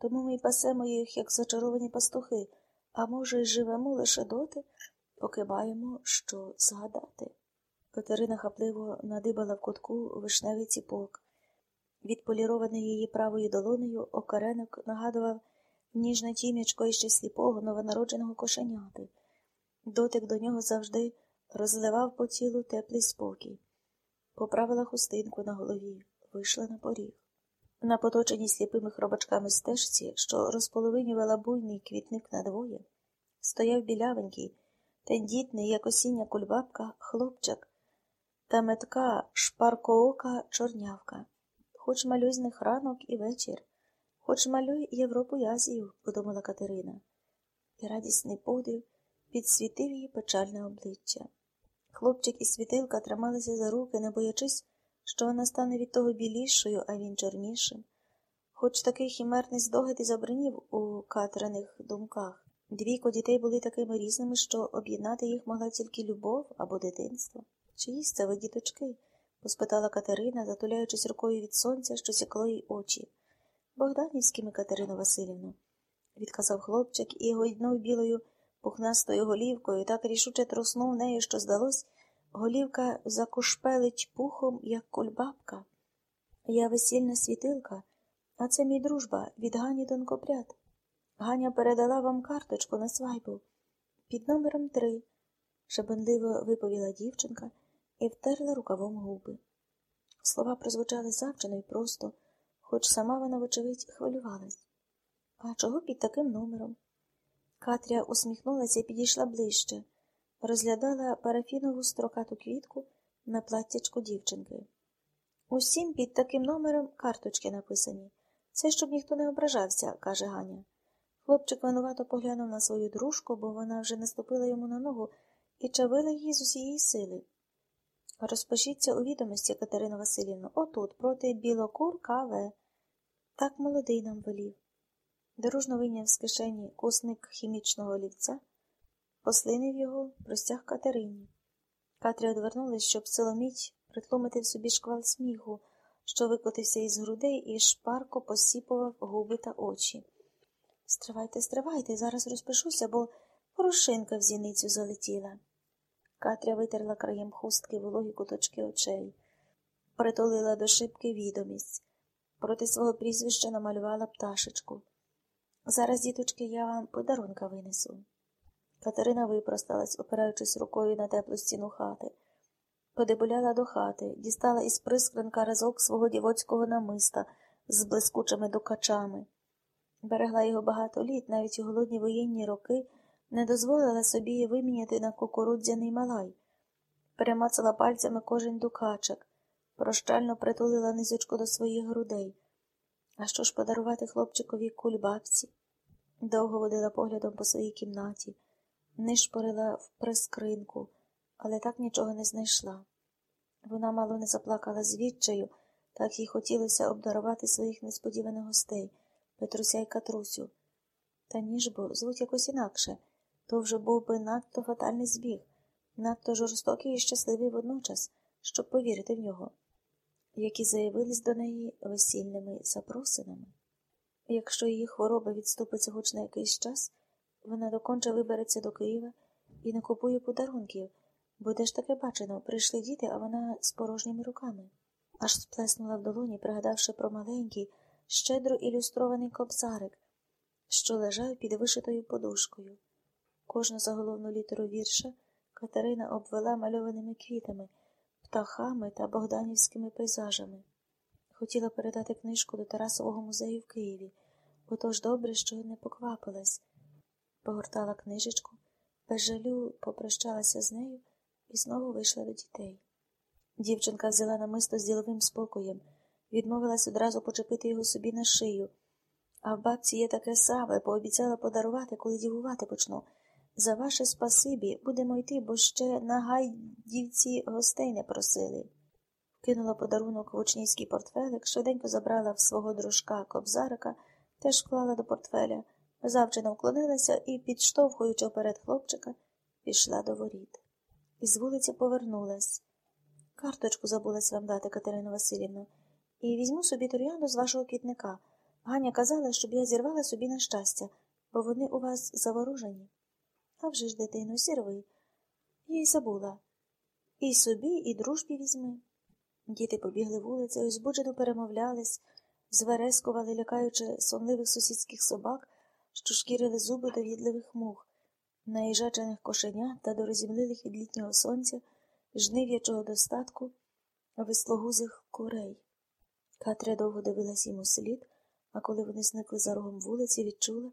Тому ми й пасемо їх, як зачаровані пастухи, а може, й живемо лише доти, поки маємо що згадати. Катерина хапливо надибала в кутку вишневий ціпок. Відполірований її правою долонею окаренок нагадував ніжне тім'ячко іще сліпого новонародженого кошеняти. Дотик до нього завжди розливав по тілу теплий спокій. Поправила хустинку на голові, вийшла на поріг. На поточеній сліпими хробачками стежці, що розполовинювала буйний квітник надвоє, стояв білявенький, тендітний, як осіння кульбабка, хлопчик та метка шпаркоока чорнявка. Хоч малюй з них ранок і вечір, хоч малюй Європу і Азію, подумала Катерина, і радісний подив підсвітив її печальне обличчя. Хлопчик і світилка трималися за руки, не боячись, що вона стане від того білішою, а він чорнішим. Хоч такий хімерний здогад і забринів у Катериних думках. Двійко дітей були такими різними, що об'єднати їх могла тільки любов або дитинство. Чиїсь це ви діточки? поспитала Катерина, затуляючись рукою від сонця, що сякло їй очі. Богданівськими, Катерину Васильівну, відказав хлопчик і гойднув білою пухнастою голівкою, так рішуче труснув нею, що здалось, голівка закушпелить пухом, як кульбабка. Я весільна світилка, а це мій дружба від Гані Тонкопряд. Ганя передала вам карточку на свайбу під номером три, шабанливо виповіла дівчинка і втерла рукавом губи. Слова прозвучали завчено і просто, хоч сама вона, вочевидь, хвилювалась. А чого під таким номером? Катря усміхнулася і підійшла ближче, розглядала парафінову строкату квітку на платтячку дівчинки. Усім під таким номером карточки написані. Це щоб ніхто не ображався, каже Ганя. Хлопчик винувато поглянув на свою дружку, бо вона вже наступила йому на ногу і чавила її з усієї сили. Розпишіться у відомості, Катерина Васильівна, отут, проти білокур КВ. Так молодий нам велів. Дорожно вийняв з кишені кусник хімічного олівця, послинив його, простяг Катерині. Катря одвернулась, щоб силоміть притлумити в собі шквал сміху, що викотився із грудей і шпарко посіпував губи та очі. Стривайте, стривайте, зараз розпишуся, бо порошинка в зіницю залетіла. Катря витерла краєм хустки вологі куточки очей, притулила до шибки відомість, проти свого прізвища намалювала пташечку. Зараз, діточки, я вам подарунка винесу. Катерина випросталась, опираючись рукою на теплу стіну хати. Подебуляла до хати, дістала із прискринка разок свого дівоцького намиста з блискучими дукачами. Берегла його багато літ, навіть у голодні воєнні роки не дозволила собі виміняти на кукурудзяний малай, перемацала пальцями кожен дукачок, прощально притулила низочку до своїх грудей. А що ж подарувати хлопчикові кульбабці? Довго водила поглядом по своїй кімнаті, нишпорила в прискринку, але так нічого не знайшла. Вона мало не заплакала з відчаю, так їй хотілося обдарувати своїх несподіваних гостей Петруся й Катрусю. Та ніж бо звуть якось інакше, то вже був би надто фатальний збіг, надто жорстокий і щасливий водночас, щоб повірити в нього які заявились до неї весільними запросинами. Якщо її хвороба відступиться хоч на якийсь час, вона доконче вибереться до Києва і не купує подарунків, бо де ж таке бачено, прийшли діти, а вона з порожніми руками. Аж сплеснула в долоні, пригадавши про маленький, щедро ілюстрований кобзарик, що лежав під вишитою подушкою. Кожну заголовну літеру вірша Катерина обвела мальованими квітами птахами та богданівськими пейзажами. Хотіла передати книжку до Тарасового музею в Києві, бо тож добре, що не поквапилась. Погортала книжечку, без жалю попрощалася з нею і знову вийшла до дітей. Дівчинка взяла намисто з діловим спокоєм, відмовилась одразу почепити його собі на шию. А в бабці є таке саме, пообіцяла подарувати, коли дівувати почну. За ваше спасибі будемо йти, бо ще на гайдівці гостей не просили. Кинула подарунок в учнівський портфелик, швиденько забрала в свого дружка кобзарика, теж вклала до портфеля, завчено вклонилася і, підштовхуючи вперед хлопчика, пішла до воріт. Із вулиці повернулась. Карточку забулась вам дати, Катерину Васильівну, і візьму собі тур'яну з вашого квітника. Ганя казала, щоб я зірвала собі на щастя, бо вони у вас заворожені. А вже ж, дитино, зірви. Я й забула. І собі, і дружбі візьми. Діти побігли вулицею, збуджено перемовлялись, зверескували, лякаючи сонливих сусідських собак, що шкірили зуби до відливих мух, наїжачених кошенят та до розімлилих від літнього сонця, жнив'ячого достатку, вислогузих курей. Катря довго дивилась їм у слід, а коли вони зникли за рогом вулиці, відчула,